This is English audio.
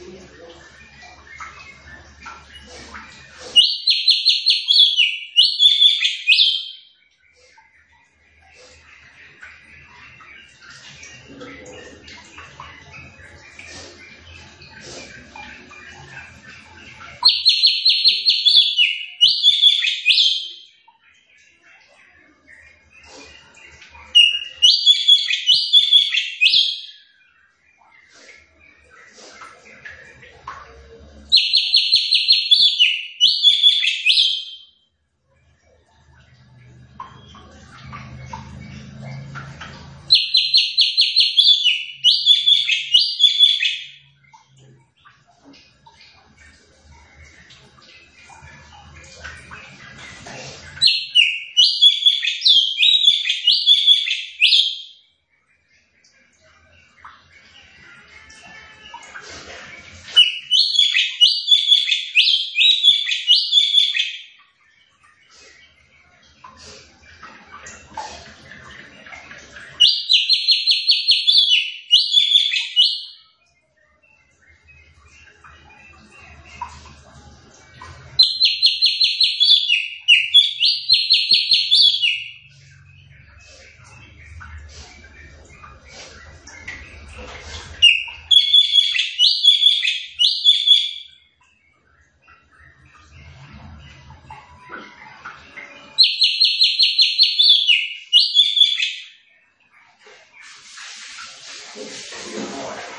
Yeah. Good boy.